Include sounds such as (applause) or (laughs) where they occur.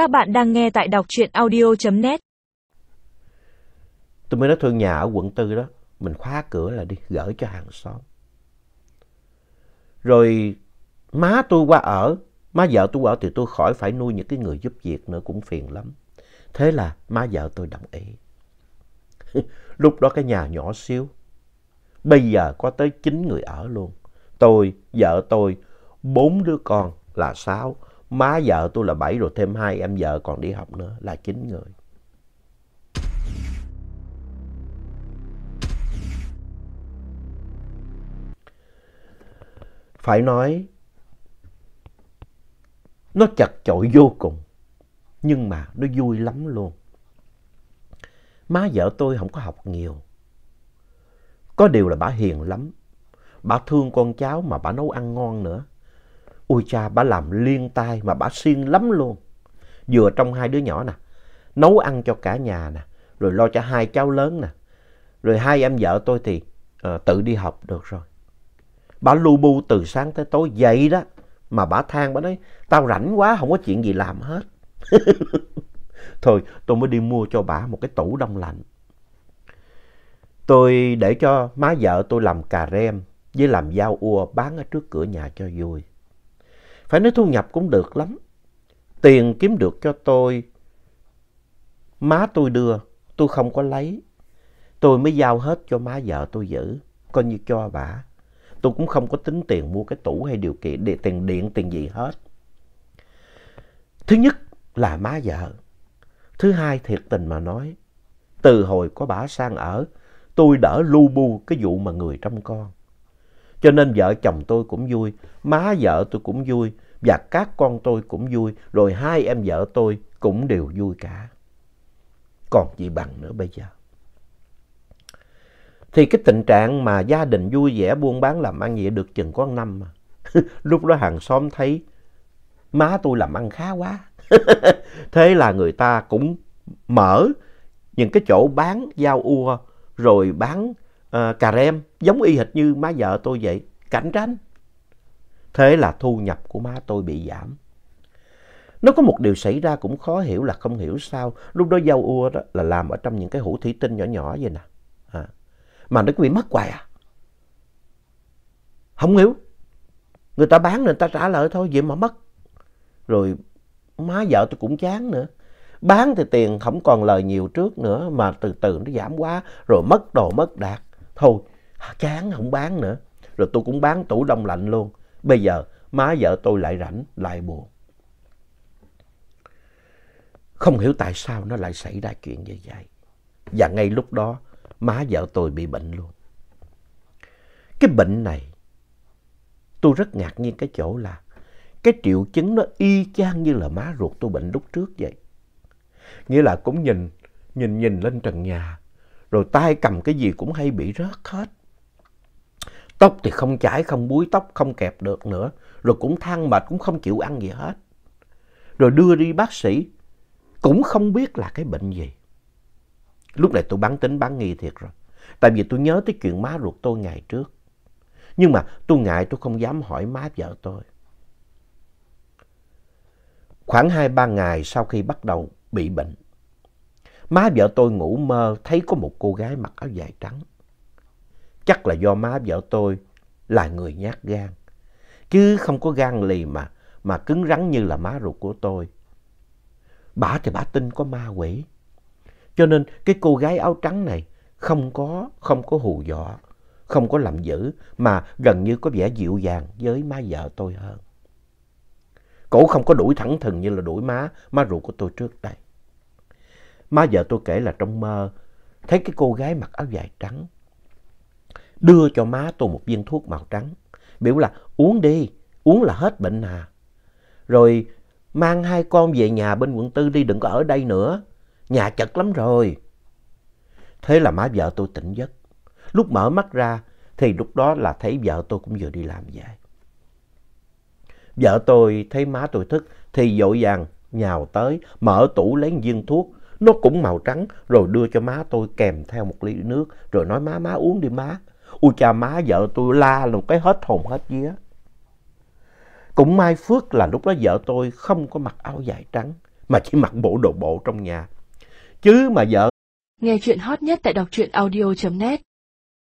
Các bạn đang nghe tại đọc truyện audio.net. Tôi mới nói thôi nhà ở quận tư đó, mình khóa cửa là đi gửi cho hàng xóm. Rồi má tôi qua ở, má vợ tôi qua ở thì tôi khỏi phải nuôi những cái người giúp việc nữa cũng phiền lắm. Thế là má vợ tôi đồng ý. (laughs) Lúc đó cái nhà nhỏ xíu, bây giờ có tới 9 người ở luôn. Tôi, vợ tôi, bốn đứa con là sáu, má vợ tôi là bảy rồi, thêm hai em vợ còn đi học nữa, là chín người. Phải nói, nó chật chội vô cùng, nhưng mà nó vui lắm luôn. Má vợ tôi không có học nhiều. Có điều là bà hiền lắm. Bà thương con cháu mà bà nấu ăn ngon nữa. Ôi cha, bà làm liên tay mà bà siêng lắm luôn. Vừa trong hai đứa nhỏ nè, nấu ăn cho cả nhà nè, rồi lo cho hai cháu lớn nè. Rồi hai em vợ tôi thì uh, tự đi học được rồi. Bà lu bu từ sáng tới tối vậy đó. Mà bà than bà nói, tao rảnh quá, không có chuyện gì làm hết. (laughs) Thôi, tôi mới đi mua cho bà một cái tủ đông lạnh. Tôi để cho má vợ tôi làm cà rem với làm dao ua bán ở trước cửa nhà cho vui. Phải nói thu nhập cũng được lắm. Tiền kiếm được cho tôi, má tôi đưa, tôi không có lấy. Tôi mới giao hết cho má vợ tôi giữ, coi như cho bà. Tôi cũng không có tính tiền mua cái tủ hay điều kiện, để tiền điện, tiền gì hết. Thứ nhất là má vợ. Thứ hai thiệt tình mà nói, từ hồi có bà sang ở, tôi đỡ lu bu cái vụ mà người trong con. Cho nên vợ chồng tôi cũng vui, má vợ tôi cũng vui, và các con tôi cũng vui, rồi hai em vợ tôi cũng đều vui cả. Còn gì bằng nữa bây giờ. Thì cái tình trạng mà gia đình vui vẻ buôn bán làm ăn gì được chừng có năm mà. (laughs) Lúc đó hàng xóm thấy má tôi làm ăn khá quá. (laughs) Thế là người ta cũng mở những cái chỗ bán dao ua rồi bán uh, cà rem giống y hệt như má vợ tôi vậy. Cạnh tranh. Thế là thu nhập của má tôi bị giảm. Nó có một điều xảy ra cũng khó hiểu là không hiểu sao. Lúc đó dâu ua đó là làm ở trong những cái hũ thủy tinh nhỏ nhỏ vậy nè. À. Mà nó cứ bị mất hoài à. Không hiểu. Người ta bán người ta trả lời thôi vậy mà mất. Rồi má vợ tôi cũng chán nữa. Bán thì tiền không còn lời nhiều trước nữa mà từ từ nó giảm quá rồi mất đồ mất đạt. Thôi chán không bán nữa. Rồi tôi cũng bán tủ đông lạnh luôn. Bây giờ má vợ tôi lại rảnh, lại buồn. Không hiểu tại sao nó lại xảy ra chuyện như vậy. Và ngay lúc đó má vợ tôi bị bệnh luôn. Cái bệnh này tôi rất ngạc nhiên cái chỗ là cái triệu chứng nó y chang như là má ruột tôi bệnh lúc trước vậy. Nghĩa là cũng nhìn, nhìn nhìn lên trần nhà, rồi tay cầm cái gì cũng hay bị rớt hết. Tóc thì không chải, không búi tóc, không kẹp được nữa. Rồi cũng than mệt, cũng không chịu ăn gì hết. Rồi đưa đi bác sĩ, cũng không biết là cái bệnh gì. Lúc này tôi bán tính bán nghi thiệt rồi. Tại vì tôi nhớ tới chuyện má ruột tôi ngày trước. Nhưng mà tôi ngại tôi không dám hỏi má vợ tôi. Khoảng hai ba ngày sau khi bắt đầu bị bệnh, má vợ tôi ngủ mơ thấy có một cô gái mặc áo dài trắng. Chắc là do má vợ tôi là người nhát gan. Chứ không có gan lì mà, mà cứng rắn như là má ruột của tôi. Bà thì bà tin có ma quỷ. Cho nên cái cô gái áo trắng này không có, không có hù dọa, không có làm dữ, mà gần như có vẻ dịu dàng với má vợ tôi hơn. Cổ không có đuổi thẳng thừng như là đuổi má, má ruột của tôi trước đây. Má vợ tôi kể là trong mơ, thấy cái cô gái mặc áo dài trắng, đưa cho má tôi một viên thuốc màu trắng. Biểu là uống đi, uống là hết bệnh à. Rồi mang hai con về nhà bên quận tư đi, đừng có ở đây nữa. Nhà chật lắm rồi. Thế là má vợ tôi tỉnh giấc. Lúc mở mắt ra thì lúc đó là thấy vợ tôi cũng vừa đi làm về. Vợ tôi thấy má tôi thức thì dội vàng nhào tới, mở tủ lấy viên thuốc. Nó cũng màu trắng, rồi đưa cho má tôi kèm theo một ly nước, rồi nói, má má uống đi má. ui cha, má, vợ tôi la một cái hết hồn, hết vía. Cũng may phước là lúc đó vợ tôi không có mặc áo dài trắng, mà chỉ mặc bộ đồ bộ trong nhà. Chứ mà vợ Nghe chuyện hot nhất tại đọc truyện audio.net